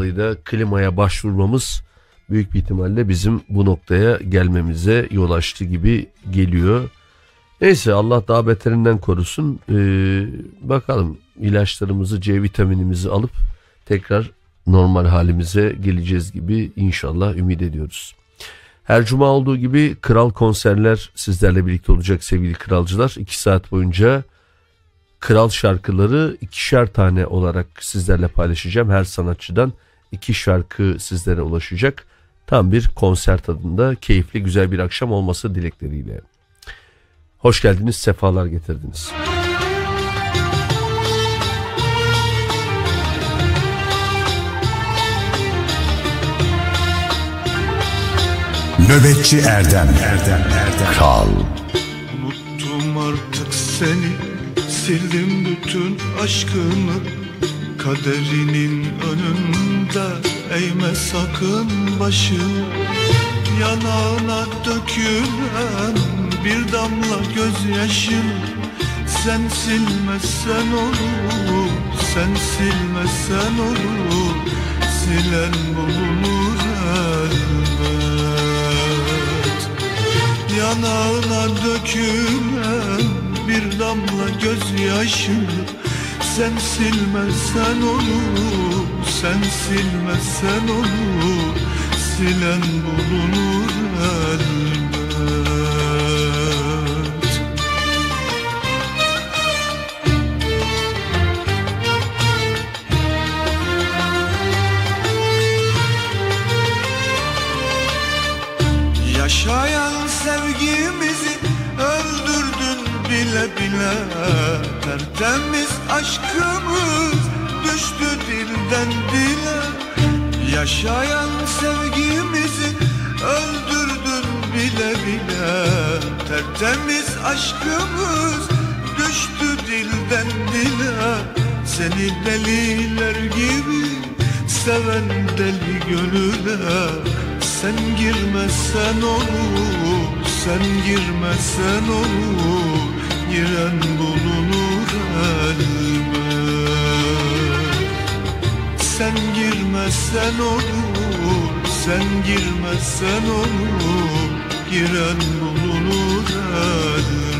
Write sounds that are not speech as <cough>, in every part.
dolayı da klimaya başvurmamız büyük bir ihtimalle bizim bu noktaya gelmemize yol açtı gibi geliyor. Neyse Allah daha beterinden korusun. Ee, bakalım ilaçlarımızı C vitaminimizi alıp tekrar normal halimize geleceğiz gibi inşallah ümit ediyoruz. Her cuma olduğu gibi kral konserler sizlerle birlikte olacak sevgili kralcılar. 2 saat boyunca kral şarkıları ikişer tane olarak sizlerle paylaşacağım. Her sanatçıdan iki şarkı sizlere ulaşacak. Tam bir konser tadında keyifli güzel bir akşam olması dilekleriyle. Hoş geldiniz, sefalar getirdiniz. Nöbetçi Erdem Erdem Erdem Kral Unuttum artık seni Sildim bütün aşkımı Kaderinin önünde Eğme sakın başını Yanağına dökülen Bir damla gözyaşını Sen silmezsen olur Sen silmezsen olur. Silen bulunur elbet. Yanağına dökülen bir damla gözyaşı Sen silmezsen olur, sen silmezsen olur. Silen bulunur elbet. Yaşayan bile bile Tertemiz aşkımız düştü dilden dile. Yaşayan sevgimizi öldürdün bile bile. Tertemiz aşkımız düştü dilden dile. Seni deliler gibi seven deli gönüle. Sen girmezsen olur, sen girmezsen olur Giren bulunur elbet Sen girmezsen olur, sen girmezsen olur Giren bulunur elbet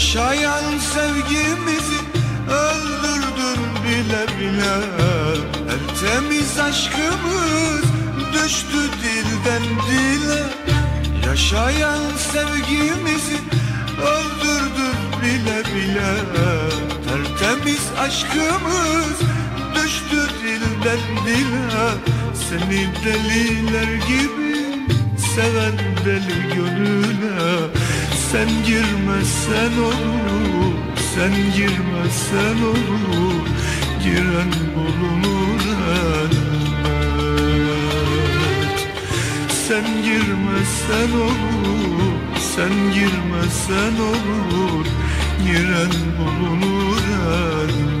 Yaşayan sevgimizi öldürdün bile bile. Tertemiz aşkımız düştü dilden dile. Yaşayan sevgimizi öldürdün bile bile. Tertemiz aşkımız düştü dilden dile. Seni deliler gibi seven deli gönüle sen girmesen olur Sen girmesen olur Giren bulunur elbet Sen girmesen olur Sen girmesen olur Giren bulunur elbet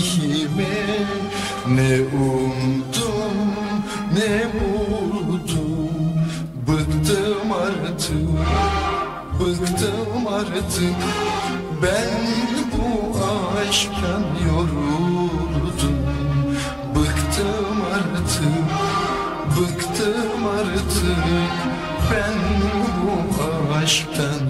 talihime Ne umdum ne buldum. Bıktım artık Bıktım artık. Ben bu aşktan yoruldum. Bıktım artık Bıktım artık. Ben bu aşktan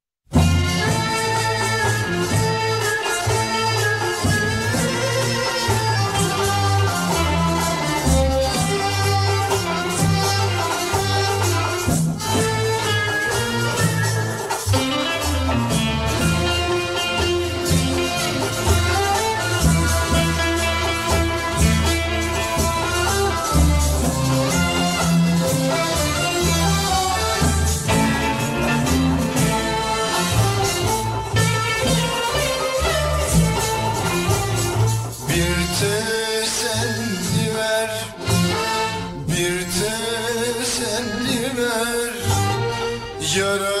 teselli ver. Bir teselli ver. Yara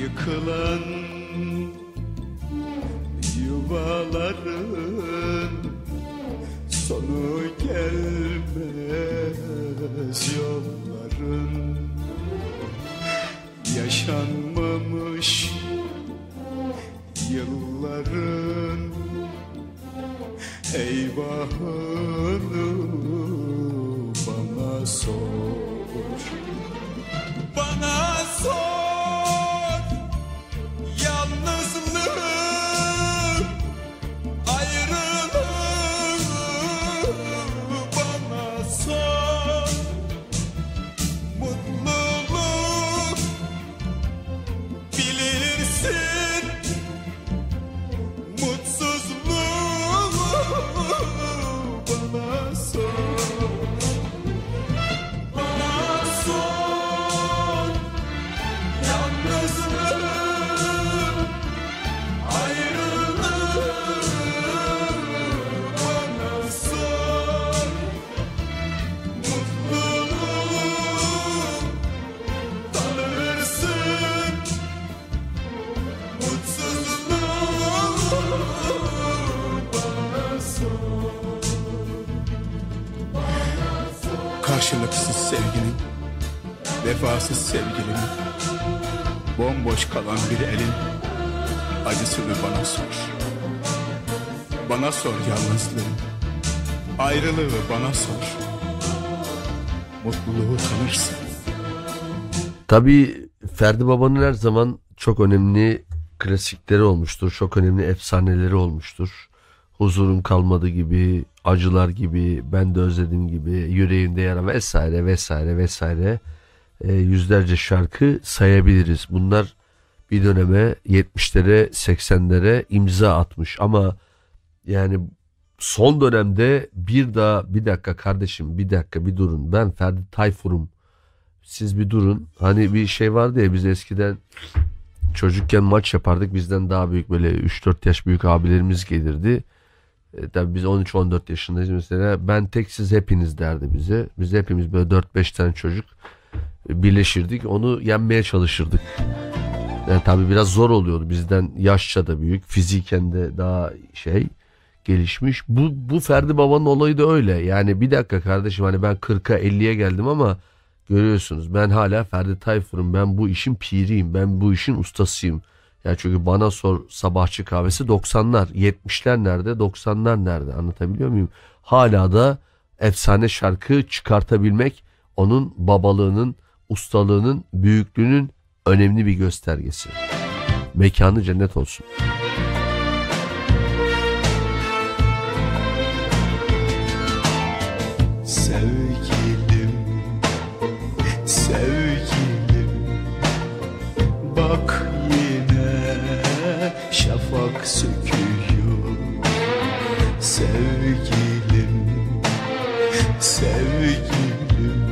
yıkılan yuvaların sonu gelmez yolların. Yaşanmamış yılların eyvahını bana sor. Bana sor yalnızlığı, ayrılığı bana sor. Mutluluğu tanırsın. Tabii Ferdi Baba'nın her zaman çok önemli klasikleri olmuştur. Çok önemli efsaneleri olmuştur. Huzurum kalmadı gibi, acılar gibi, ben de özledim gibi, yüreğimde yara vesaire vesaire vesaire e, yüzlerce şarkı sayabiliriz. Bunlar bir döneme 70'lere 80'lere imza atmış ama yani son dönemde bir daha bir dakika kardeşim bir dakika bir durun ben Ferdi Tayfur'um siz bir durun. Hani bir şey vardı ya biz eskiden çocukken maç yapardık. Bizden daha büyük böyle 3-4 yaş büyük abilerimiz gelirdi. E, tabii biz 13-14 yaşındayız mesela. Ben tek siz hepiniz derdi bize. Biz hepimiz böyle 4-5 tane çocuk e, birleşirdik. Onu yenmeye çalışırdık. Yani tabii biraz zor oluyordu. Bizden yaşça da büyük. Fiziken de daha şey gelişmiş. Bu, bu Ferdi Baba'nın olayı da öyle. Yani bir dakika kardeşim hani ben 40'a 50'ye geldim ama görüyorsunuz ben hala Ferdi Tayfur'um. Ben bu işin piriyim. Ben bu işin ustasıyım. Yani çünkü bana sor sabahçı kahvesi 90'lar. 70'ler nerede 90'lar nerede anlatabiliyor muyum? Hala da efsane şarkı çıkartabilmek onun babalığının, ustalığının, büyüklüğünün önemli bir göstergesi. Mekanı cennet olsun. Sevgilim, sevgilim. Bak yine şafak söküyor. Sevgilim, sevgilim.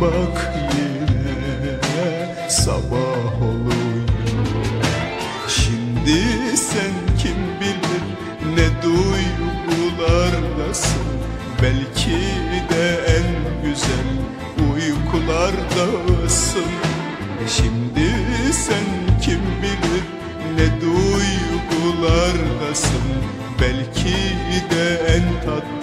Bak güzel uykulardasın Şimdi sen kim bilir ne duygulardasın? Belki de en tatlı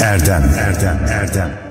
Erdem. Erdem Erdem.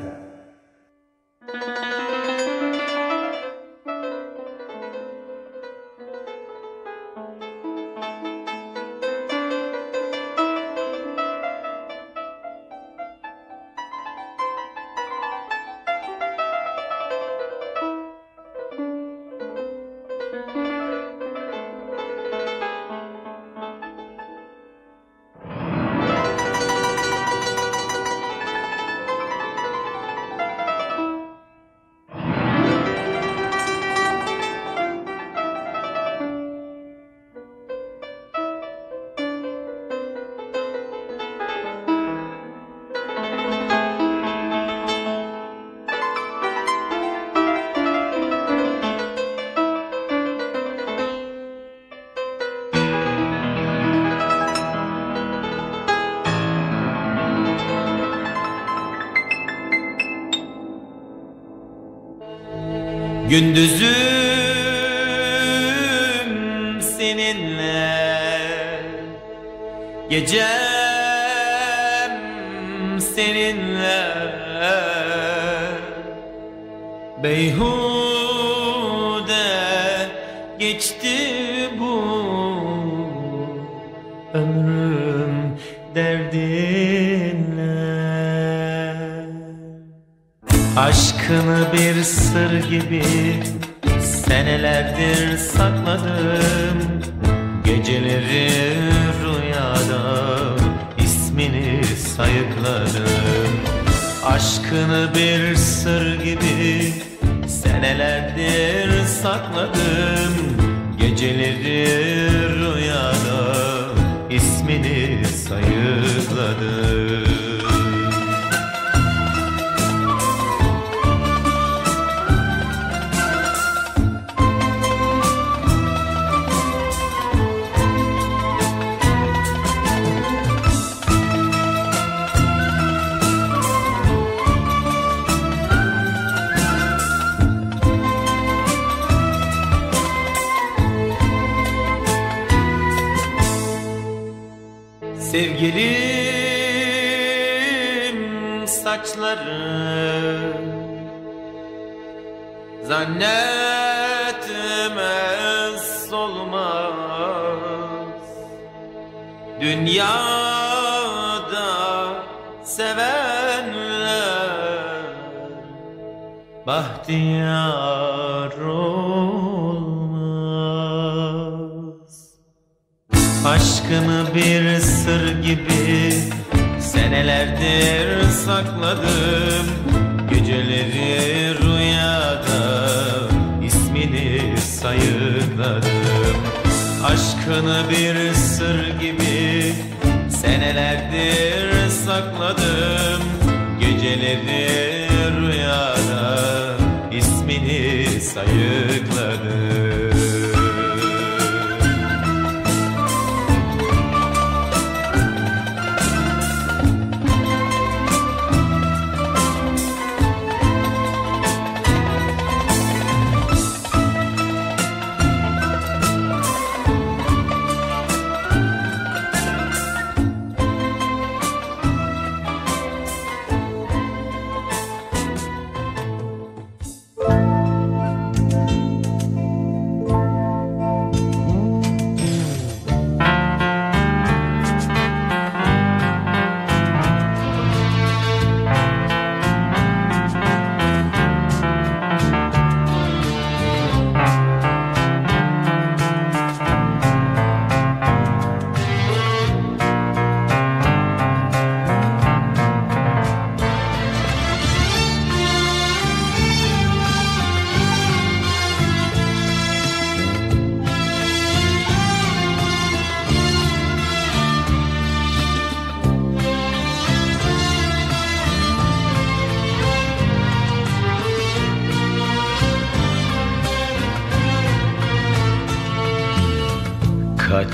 Gündüzüm seninle. Gecem Aşkını bir sır gibi senelerdir sakladım. Geceleri rüyada ismini sayıkladım. Aşkını bir sır gibi senelerdir sakladım. Geceleri rüyada ismini sayıkladım. bahtiyar olmaz. Aşkını bir sır gibi senelerdir sakladım. Geceleri rüyada ismini sayıkladım. Aşkını bir sır gibi senelerdir sakladım. Geceleri rüyada ismini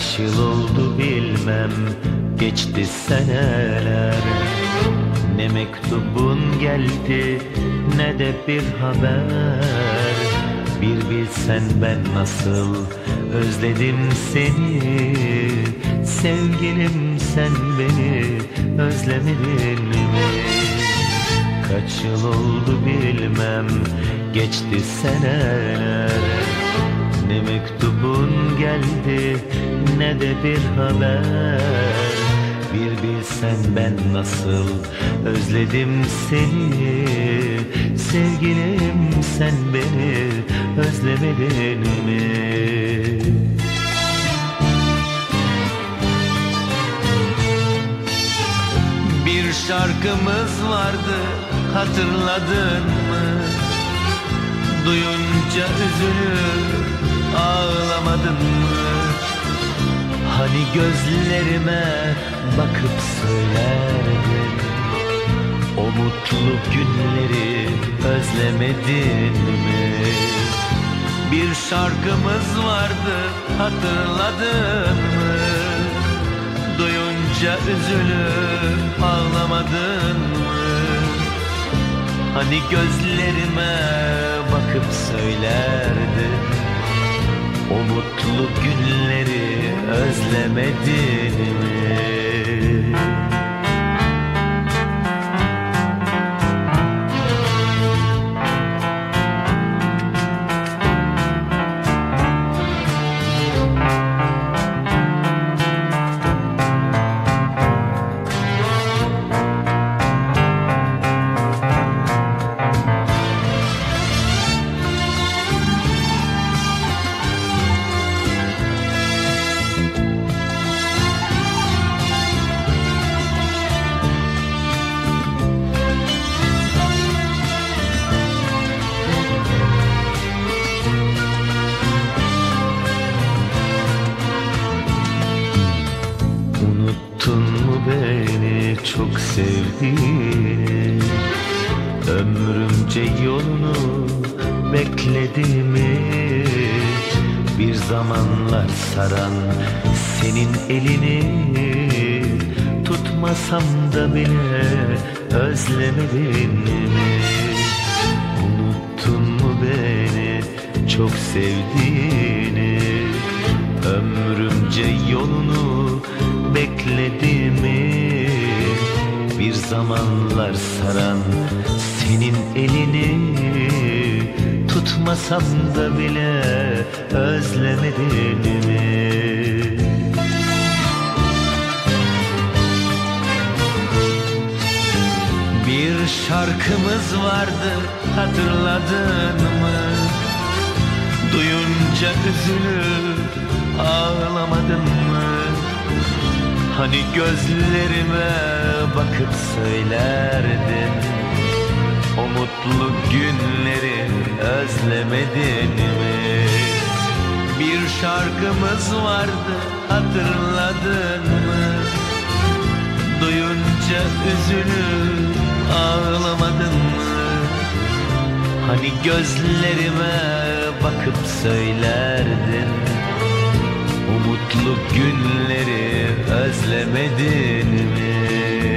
Kaç yıl oldu bilmem geçti seneler. Ne mektubun geldi ne de bir haber. Bir bilsen ben nasıl özledim seni. Sevgilim sen beni özlemedin mi? Kaç yıl oldu bilmem geçti seneler Ne mektubun geldi ne de bir haber Bir bilsen ben nasıl özledim seni Sevgilim sen beni özlemedin mi? Bir şarkımız vardı hatırladın mı? Duyunca üzülür ağlamadın mı? Hani gözlerime bakıp söylerdin O mutlu günleri özlemedin mi? Bir şarkımız vardı hatırladın mı? Duyunca üzülüp ağlamadın mı? Hani gözlerime bakıp söylerdin O mutlu günleri özlemedin mi? Sevdiğini Ömrümce yolunu beklediğimi Bir zamanlar saran senin elini Tutmasam da bile özlemedin mi? Bir şarkımız vardı hatırladın mı? Duyunca üzülüp ağlamadın mı? Hani gözlerime bakıp söylerdin O mutlu günleri özlemedin mi? Bir şarkımız vardı hatırladın mı? Duyunca üzülüp ağlamadın mı? Hani gözlerime bakıp söylerdin O mutlu günleri özlemedin mi?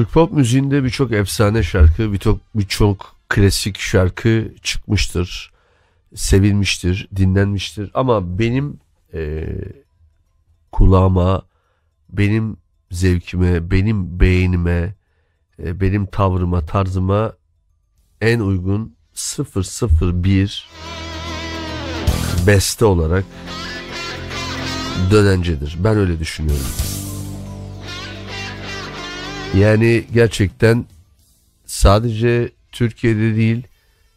Türk pop müziğinde birçok efsane şarkı, birçok birçok klasik şarkı çıkmıştır. Sevilmiştir, dinlenmiştir. Ama benim e, kulağıma, benim zevkime, benim beğenime, e, benim tavrıma, tarzıma en uygun 001 beste olarak dönencedir. Ben öyle düşünüyorum. Yani gerçekten sadece Türkiye'de değil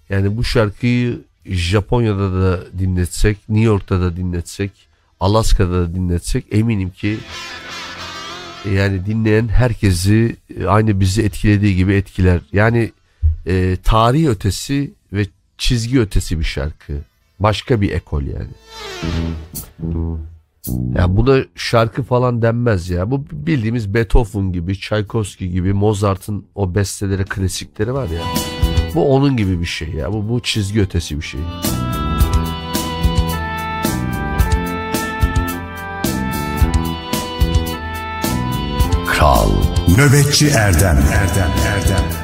yani bu şarkıyı Japonya'da da dinletsek, New York'ta da dinletsek, Alaska'da da dinletsek eminim ki yani dinleyen herkesi aynı bizi etkilediği gibi etkiler. Yani e, tarih ötesi ve çizgi ötesi bir şarkı. Başka bir ekol yani. Ya buna şarkı falan denmez ya. Bu bildiğimiz Beethoven gibi, Tchaikovsky gibi, Mozart'ın o besteleri, klasikleri var ya. Bu onun gibi bir şey ya. Bu, bu çizgi ötesi bir şey. Kral Nöbetçi Erdem Erdem Erdem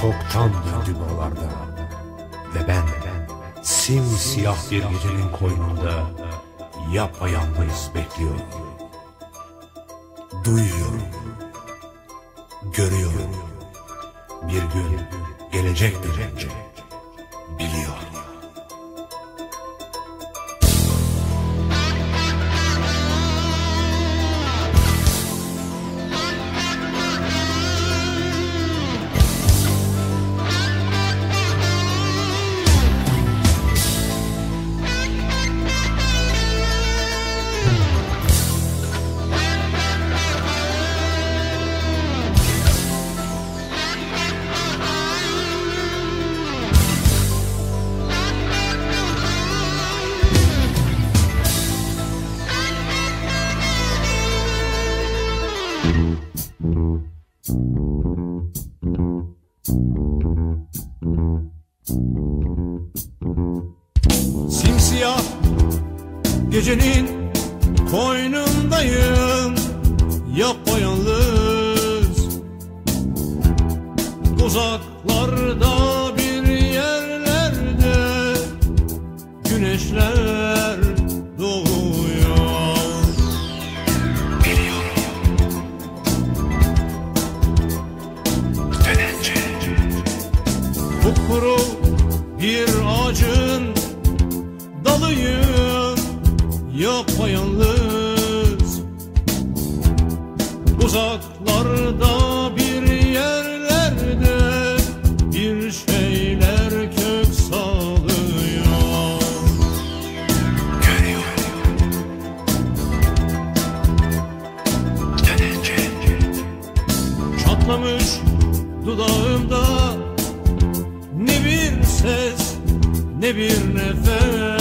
çoktan döndü buralarda Ve ben simsiyah bir gecenin koynunda Yapayalnız bekliyorum. Duyuyorum Görüyorum. Bir gün gelecektir önce. Biliyorum Kupkuru bir ağacın dalıyım yapayalnız. Uzaklarda bir nefes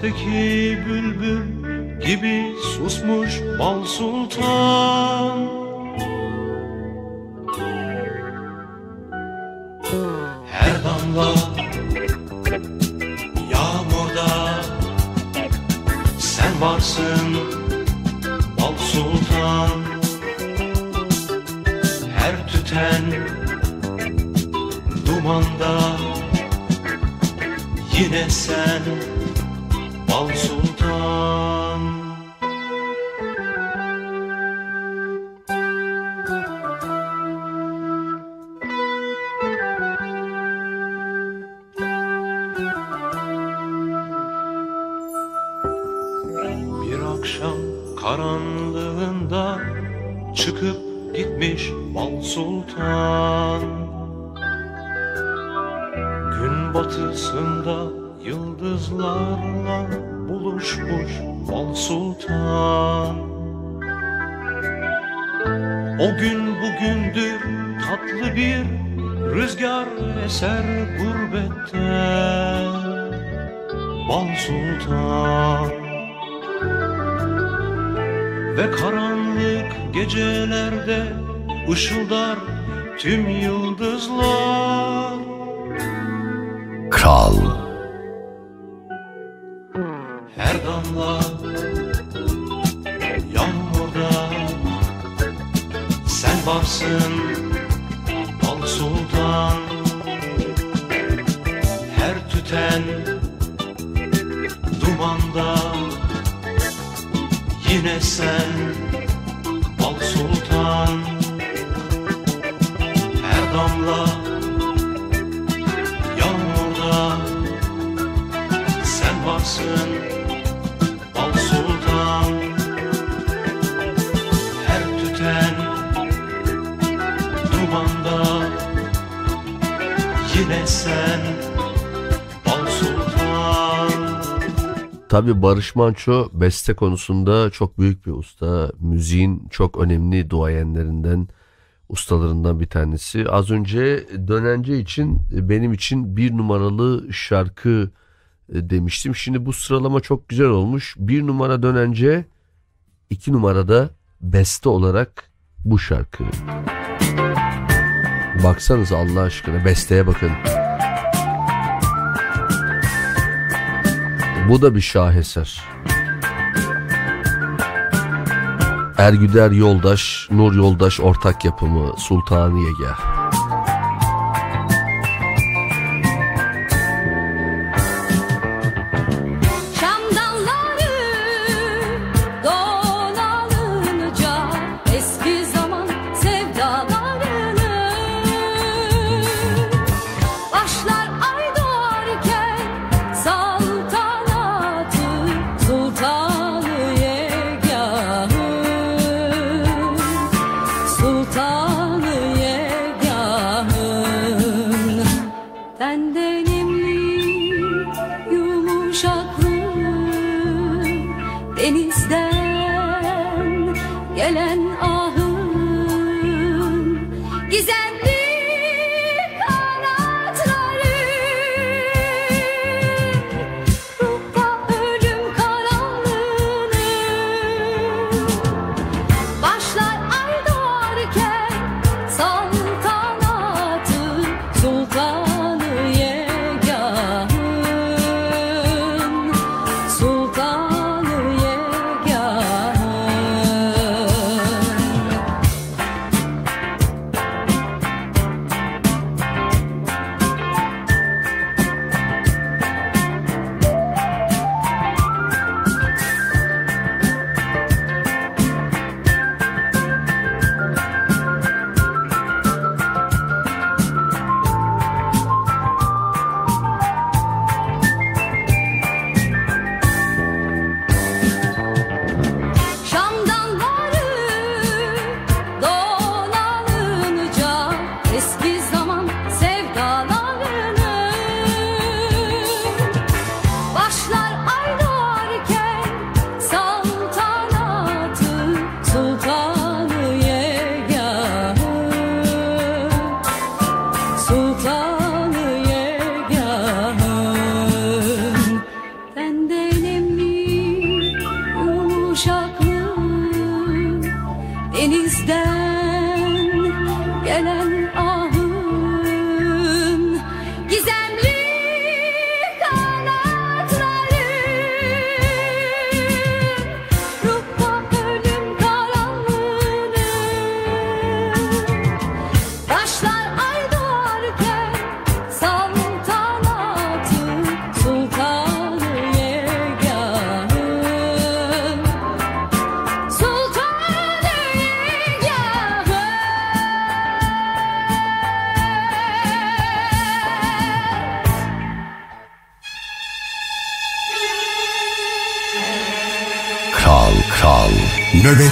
kafesteki bülbül gibi susmuş Bal varsın Al Sultan. Her tüten dumanda yine sen Al Sultan. Her damla yağmurda sen varsın Yine sen Al Sultan Tabi Barış Manço beste konusunda çok büyük bir usta. Müziğin çok önemli duayenlerinden, ustalarından bir tanesi. Az önce Dönence için benim için bir numaralı şarkı e, demiştim. Şimdi bu sıralama çok güzel olmuş. Bir numara Dönence, iki numarada beste olarak bu şarkı. Baksanız Allah aşkına besteye bakın. Bu da bir şaheser. Ergüder Yoldaş, Nur Yoldaş ortak yapımı Sultaniyegah. Şam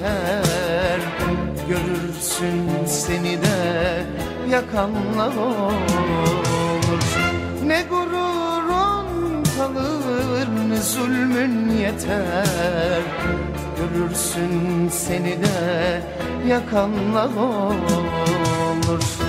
Yeter Görürsün seni de yakanlar olur. Ne gururun kalır ne zulmün yeter. Görürsün seni de yakanlar olur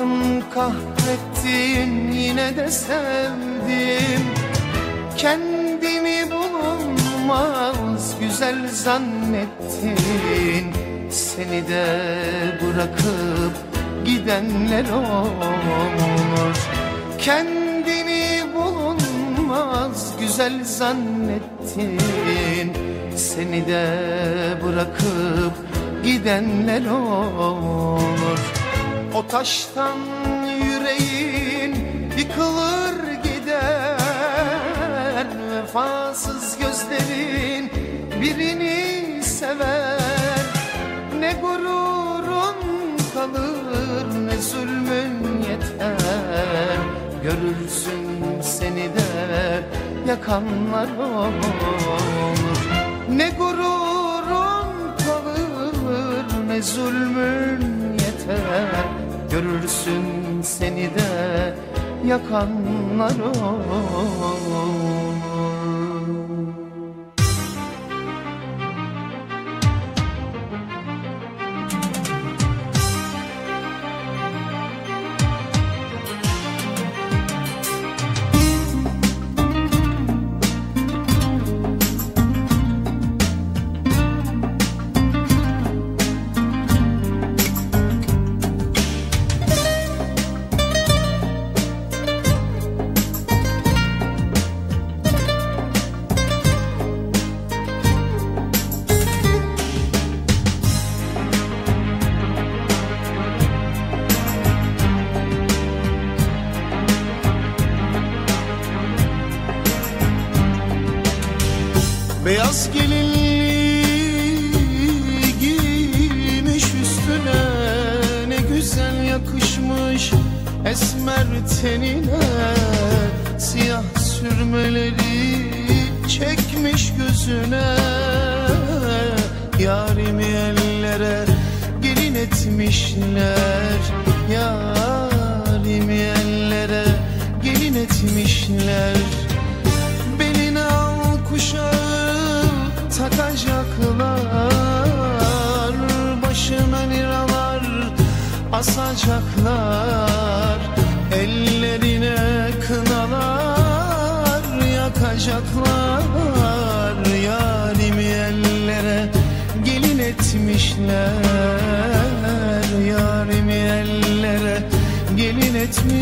Anlattın kahrettin yine de sevdim. Kendimi bulunmaz güzel zannettin. Seni de bırakıp gidenler olur Kendini bulunmaz güzel zannettin. Seni de bırakıp gidenler olur O taştan yüreğin yıkılır gider. Vefasız gözlerin birini sever. Ne gururun kalır ne zulmün yeter. Görürsün seni de yakanlar olur. Ne gururun kalır ne zulmün yeter Görürsün seni de yakanlar olur yemin etmişler.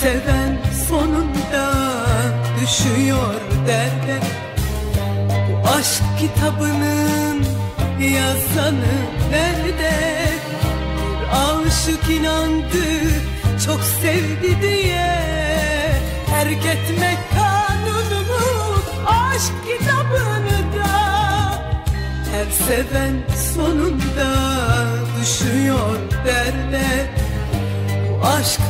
Seven sonunda düşüyor derde. Bu aşk kitabının yazanı nerede? Bir aşık inandı çok sevdi diye. Terk etmek kanununu aşk kitabını da. Her seven sonunda düşüyor derde. Bu aşk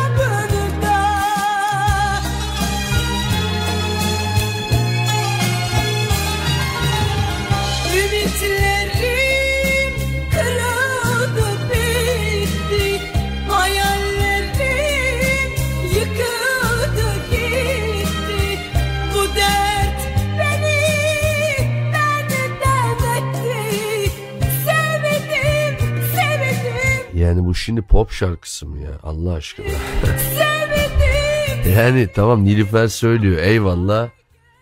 Yani bu şimdi pop şarkısı mı ya Allah aşkına. <laughs> yani tamam Nilüfer söylüyor eyvallah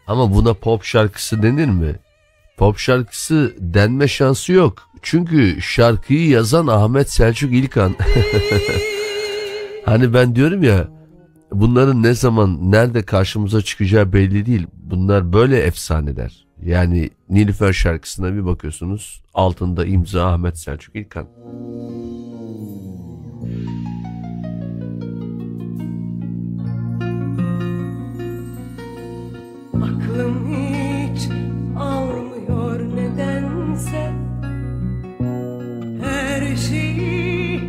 ama buna pop şarkısı denir mi? Pop şarkısı denme şansı yok. Çünkü şarkıyı yazan Ahmet Selçuk İlkan. <laughs> hani ben diyorum ya bunların ne zaman nerede karşımıza çıkacağı belli değil. Bunlar böyle efsaneler. Yani Nilüfer şarkısına bir bakıyorsunuz altında imza Ahmet Selçuk İlkan. Aklım hiç almıyor nedense Her şeyi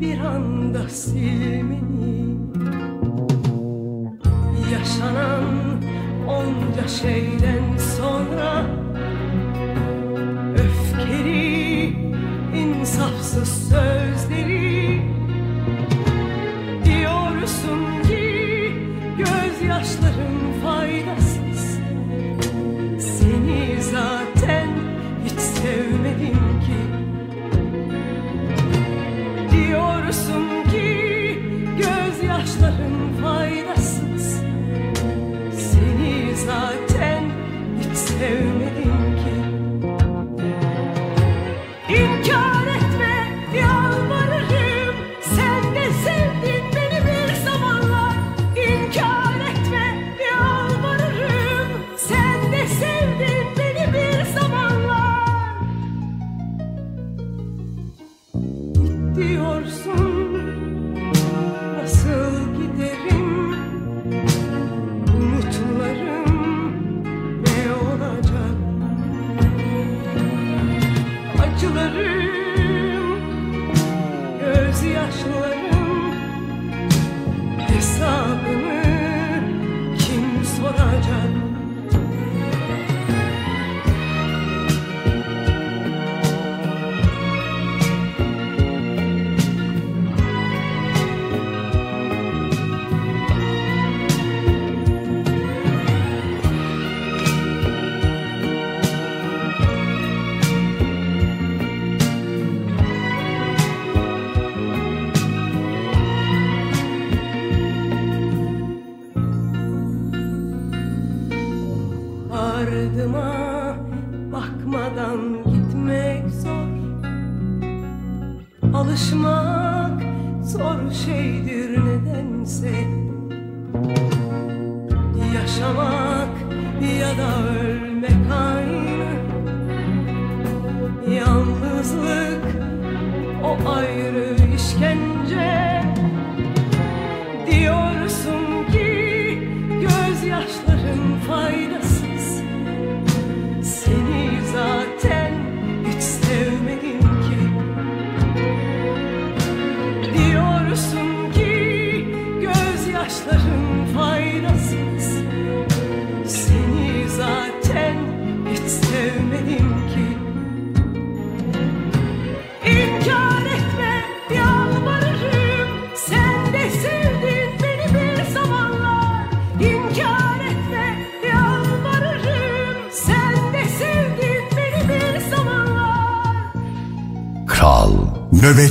bir anda silmeyi Yaşanan onca şeyden sonra Öfkeli, insafsız sözleri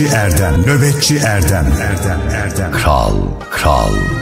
Nöbetçi Erdem, Nöbetçi Erdem, Erdem, Erdem. Kral, kral.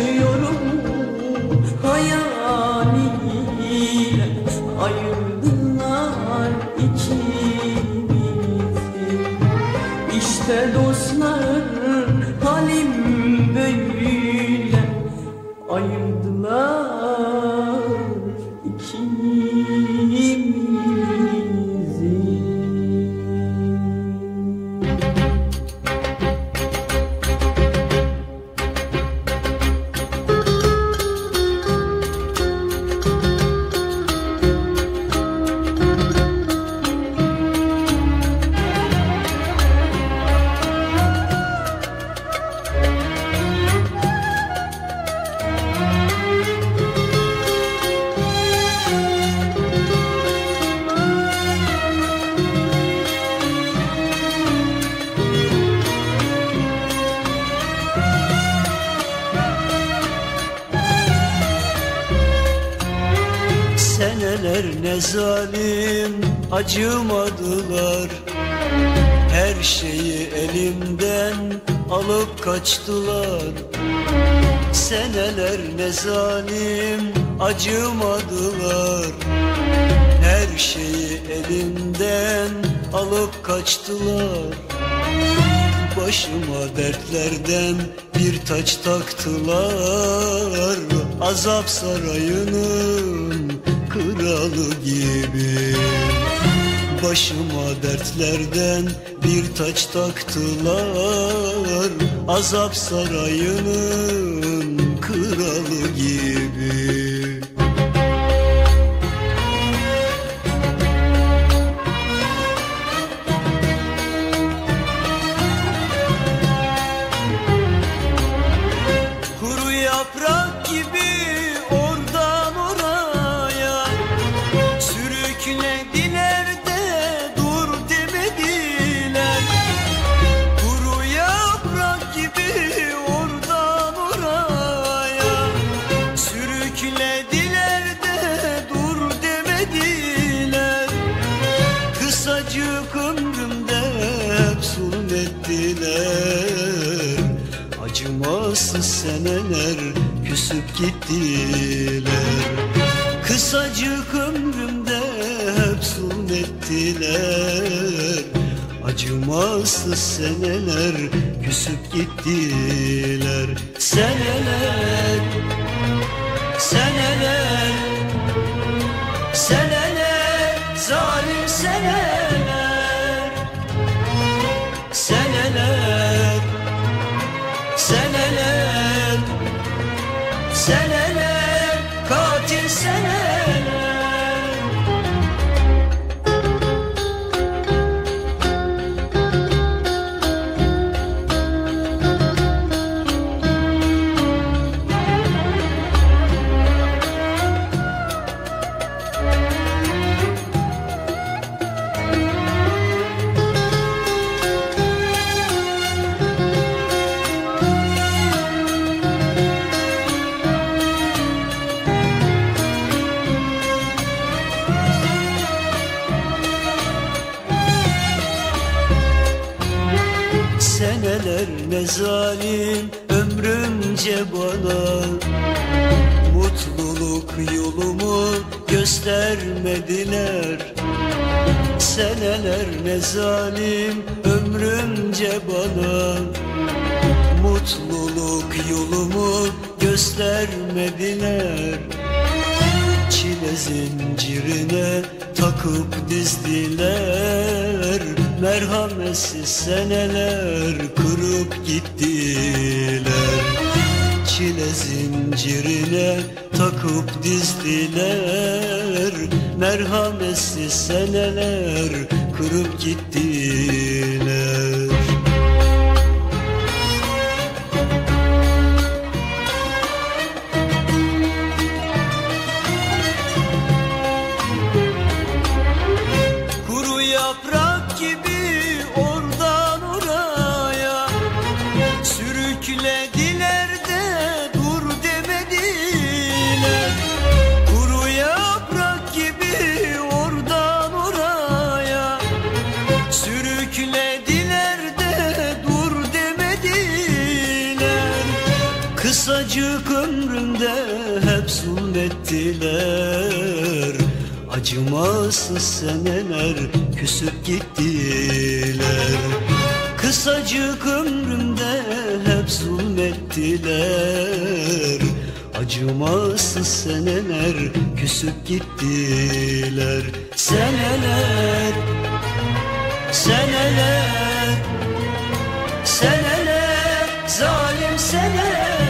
Senhor. Taktılar Azap sarayının kralı gibi. Başıma dertlerden bir taç taktılar Azap sarayının kralı gibi Kısacık ömrümde hep zulmettiler. Acımasız seneler küsüp gittiler. Seneler, bana Mutluluk yolumu göstermediler. Seneler ne zalim ömrümce bana. Mutluluk yolumu göstermediler. Çile zincirine takıp dizdiler. Merhametsiz seneler kırıp gittiler Çile zincirine takıp dizdiler. Merhametsiz seneler kırıp gittiler Acımasız seneler küsüp gittiler. Kısacık ömrümde hep zulmettiler. Acımasız seneler küsüp gittiler. Seneler, seneler, seneler, zalim seneler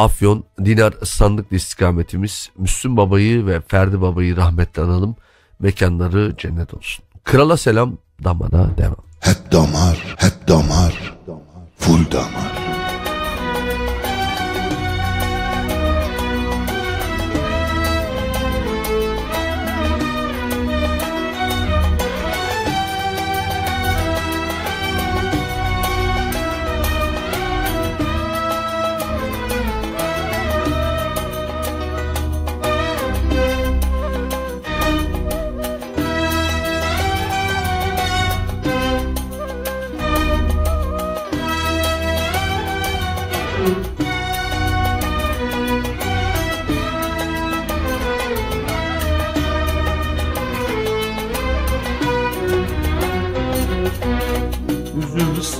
Afyon, Dinar sandıklı istikametimiz. Müslüm Baba'yı ve Ferdi Baba'yı rahmetle analım. Mekanları cennet olsun. Krala selam, damana devam. Hep damar, hep damar, full damar.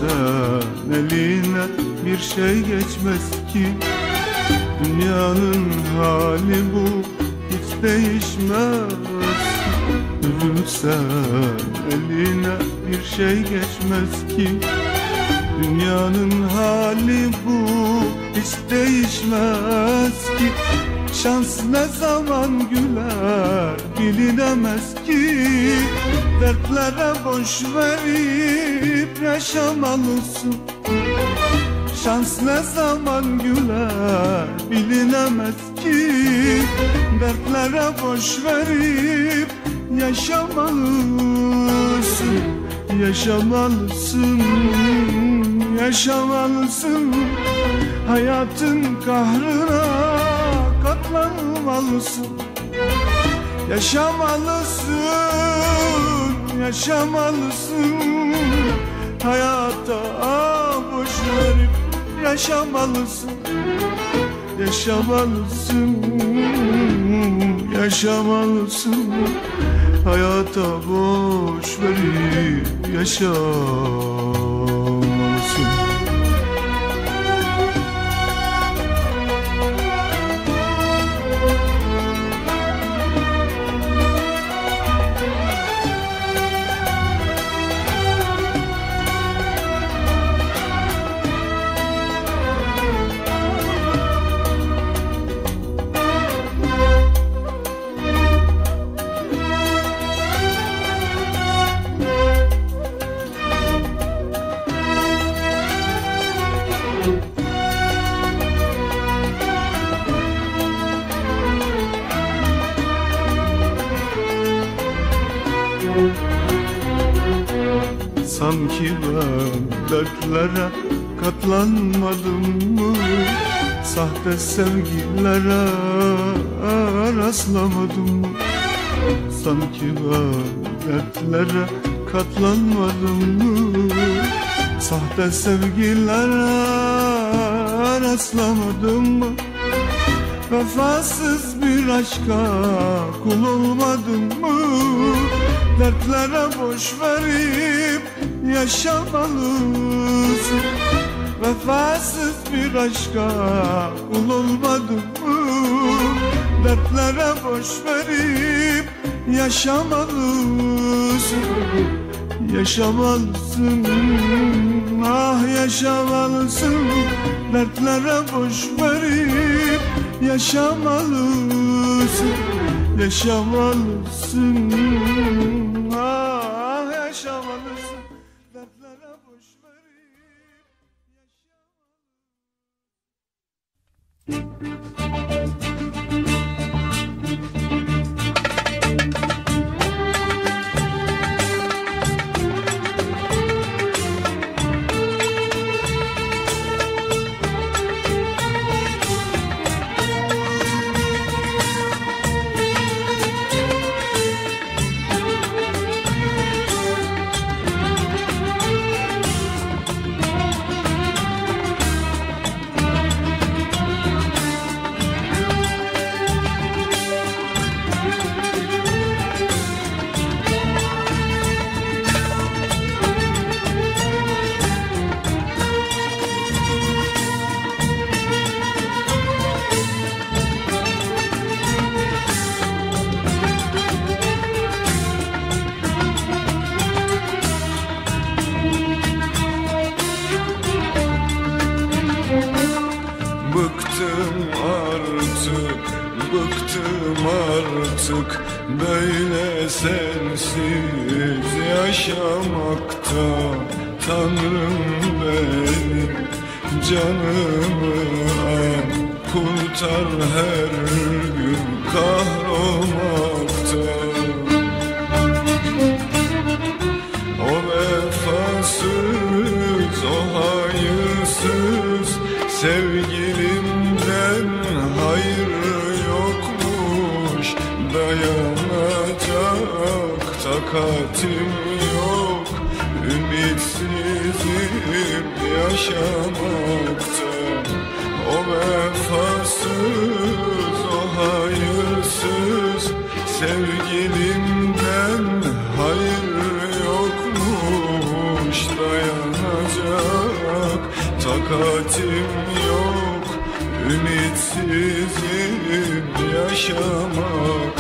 Üzülsen eline bir şey geçmez ki. Dünyanın hali bu hiç değişmez Üzülsen eline bir şey geçmez ki. Dünyanın hali bu hiç değişmez ki Şans ne zaman güler bilinemez ki. Dertlere boş verip yaşamalısın Şans ne zaman güler bilinemez ki. Dertlere boş verip yaşamalısın Yaşamalısın, yaşamalısın Hayatın kahrına katlanmalısın Yaşamalısın, yaşamalısın. Hayata boş verip yaşamalısın. Yaşamalısın, yaşamalısın. Hayata boş verip yaşamalısın Sahte sevgilere rastlamadım Sanki ben katlanmadım. Mı Sahte sevgilere rastlamadım mı Vefasız bir aşka kul olmadım. Mı Dertlere boş verip yaşamalısın Vefasız bir aşka kul olmadım mı? Dertlere boş verip yaşamalısın. Yaşamalısın, ah yaşamalısın. Dertlere boş verip yaşamalısın. Yaşamalısın, takatim yok Ümitsizim yaşamakta. O vefasız, o hayırsız Sevgilimden hayır yokmuş Dayanacak takatim yok. Ümitsizim yaşamakta.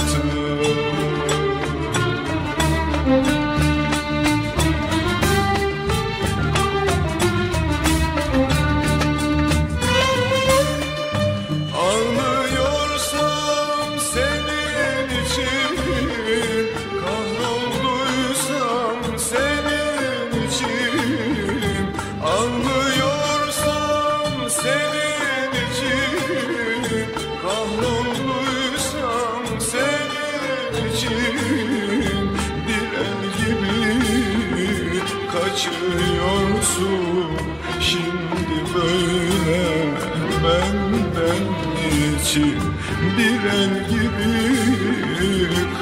giren gibi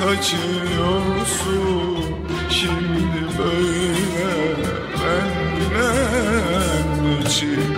kaçıyorsun. Şimdi böyle benden için.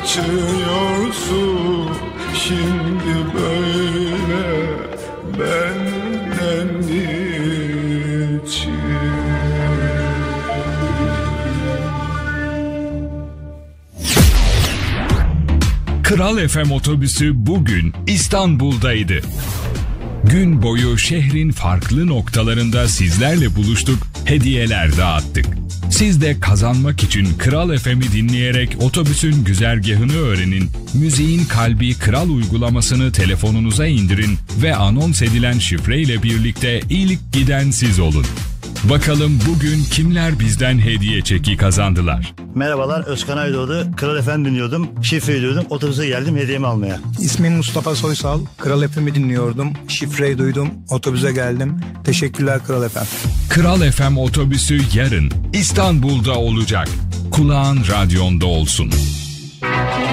kaçıyorsun şimdi böyle benden niçin? Kral FM otobüsü bugün İstanbul'daydı. Gün boyu şehrin farklı noktalarında sizlerle buluştuk, hediyeler dağıttık. Siz de kazanmak için Kral FM'i dinleyerek otobüsün güzergahını öğrenin, müziğin kalbi Kral uygulamasını telefonunuza indirin ve anons edilen şifreyle birlikte ilk giden siz olun. Bakalım bugün kimler bizden hediye çeki kazandılar? Merhabalar Özkan Aydoğdu. Kral FM dinliyordum. Şifreyi duydum. Otobüse geldim hediyemi almaya. İsmim Mustafa Soysal. Kral FM'i dinliyordum. Şifreyi duydum. Otobüse geldim. Teşekkürler Kral FM. Kral FM otobüsü yarın İstanbul'da olacak. Kulağın radyonda olsun. Bırak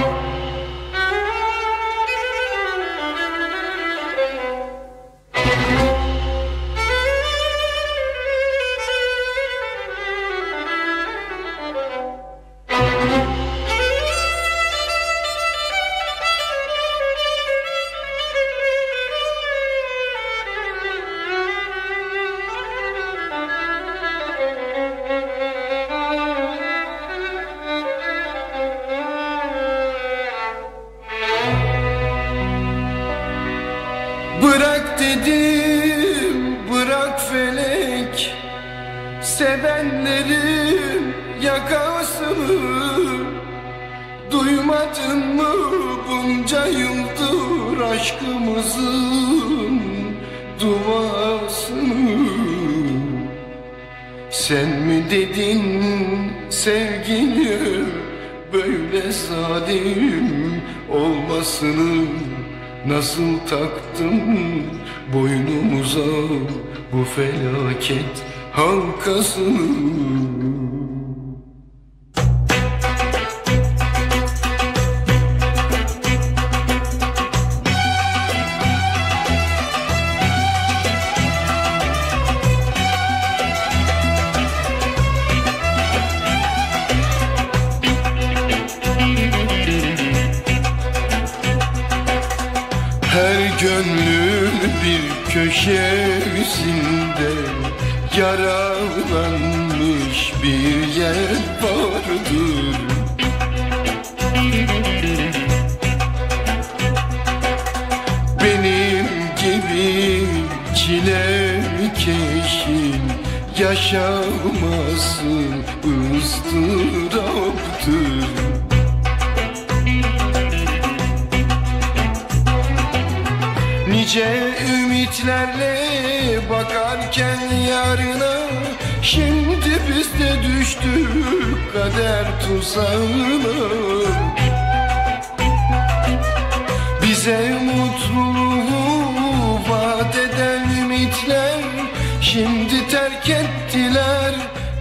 ettiler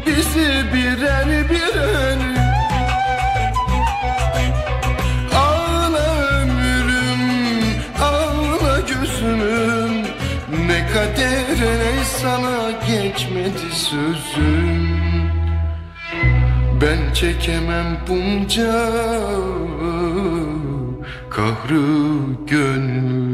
bizi birer birer Ağla ömrüm, ağla gözümüm. Ne kadere ne sana geçmedi sözüm. Ben çekemem bunca kahrı gönlüm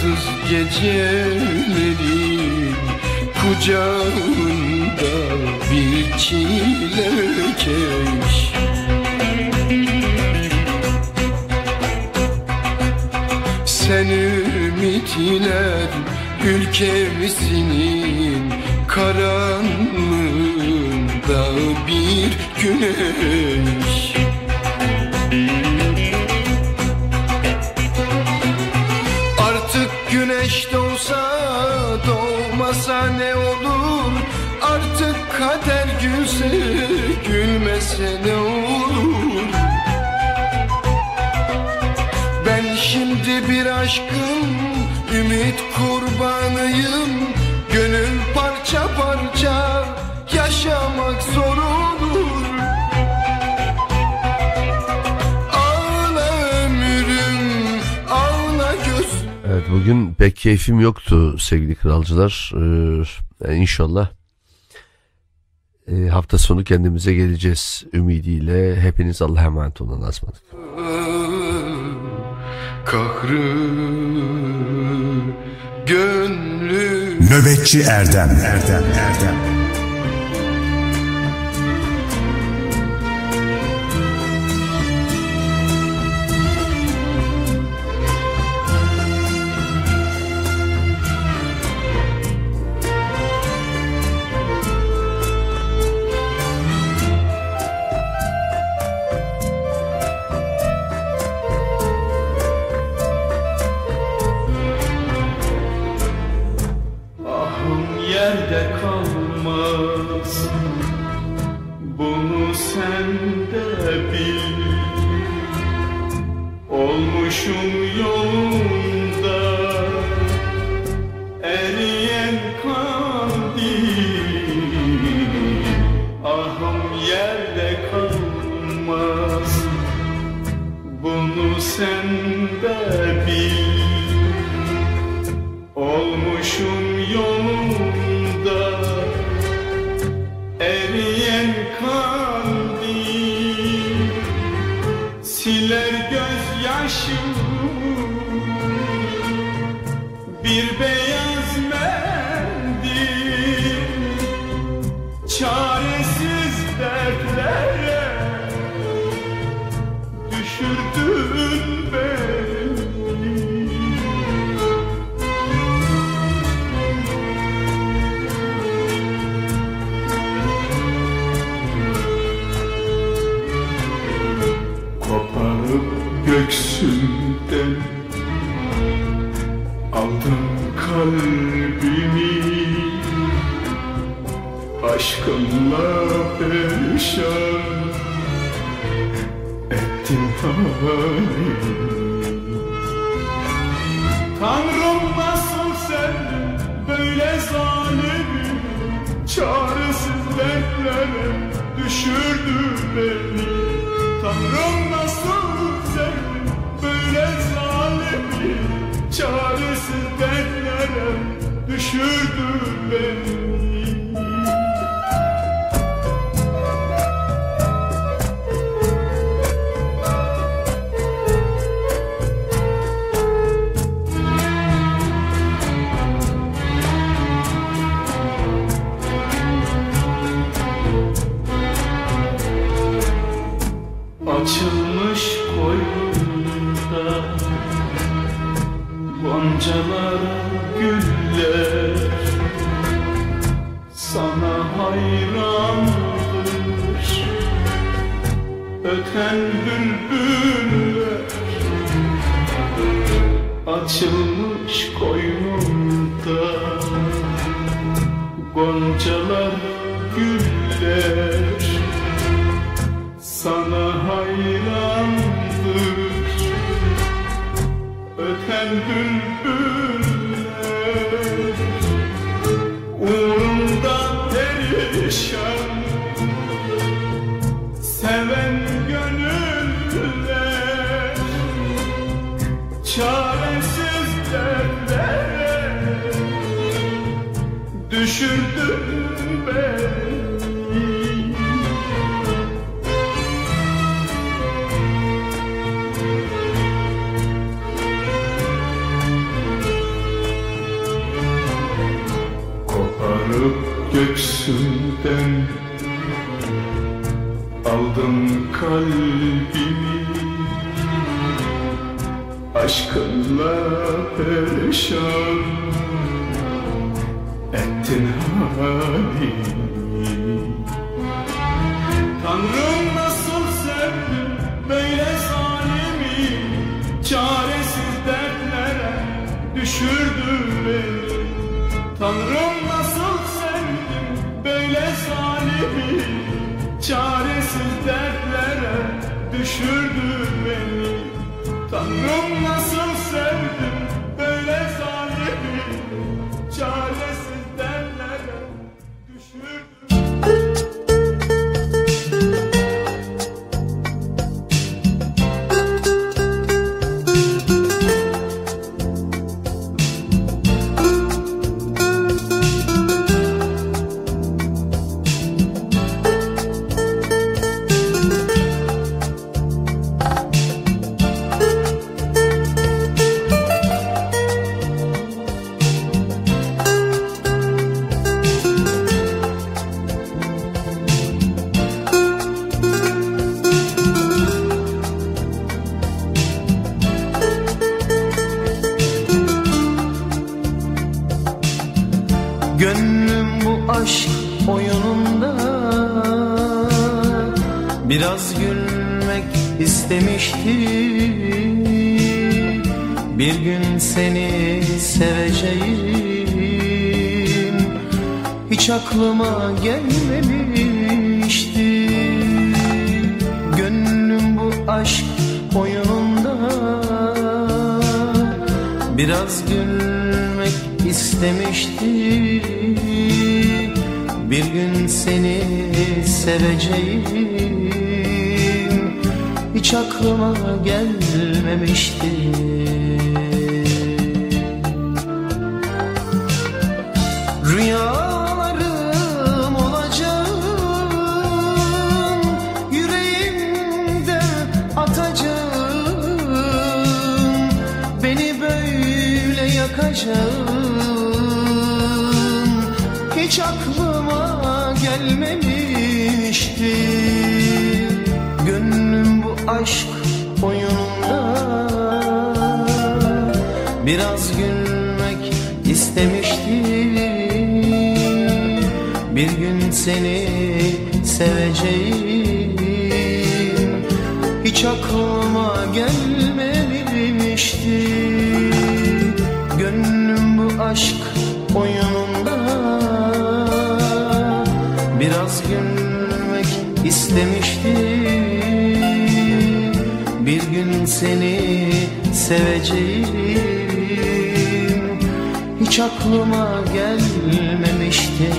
sabahsız gecelerin kucağında bir çilekeş Sen ümitler ülkemizin karanlığında bir güneş yüzü gülmese ne olur? Ben şimdi bir aşkın ümit kurbanıyım. Gönül parça parça yaşamak zor olur. Evet bugün pek keyfim yoktu sevgili kralcılar. Ee, inşallah hafta sonu kendimize geleceğiz ümidiyle. Hepiniz Allah'a emanet olun azmadık. Kahrı gönlü Nöbetçi Erdem. Erdem Erdem. aklıma gelmemişti. Gönlüm bu aşk oyununda. Biraz gülmek istemişti. Bir gün seni seveceğim. Hiç aklıma gelmemişti. seni seveceğim. Hiç aklıma gelmemişti.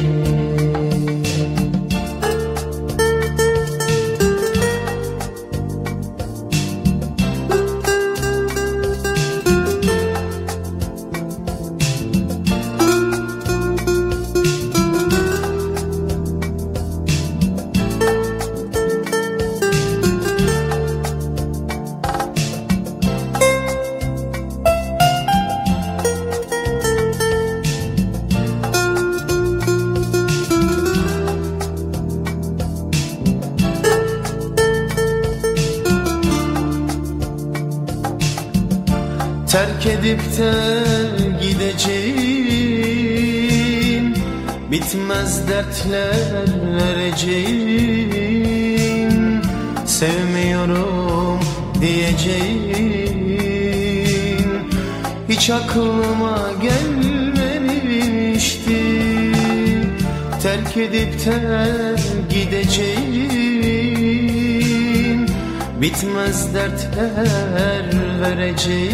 dertler vereceğim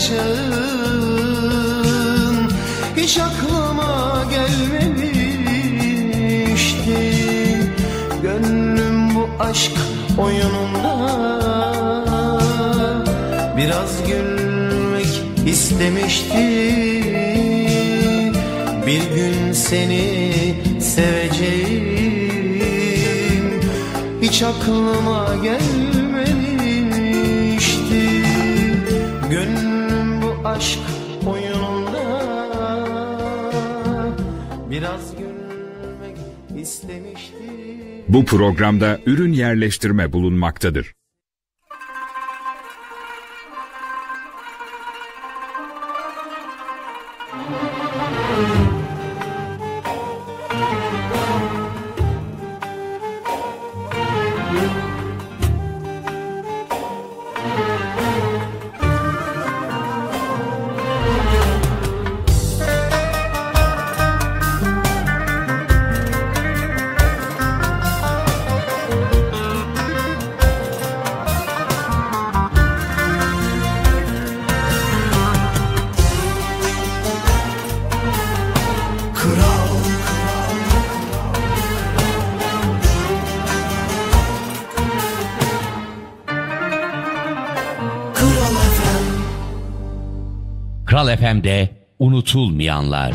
kaçacağım Hiç aklıma gelmemişti Gönlüm bu aşk oyununda Biraz gülmek istemişti Bir gün seni seveceğim Hiç aklıma gelmemişti aşk oyununda biraz gülmek istemiştim. Bu programda ürün yerleştirme bulunmaktadır. Hem de unutulmayanlar.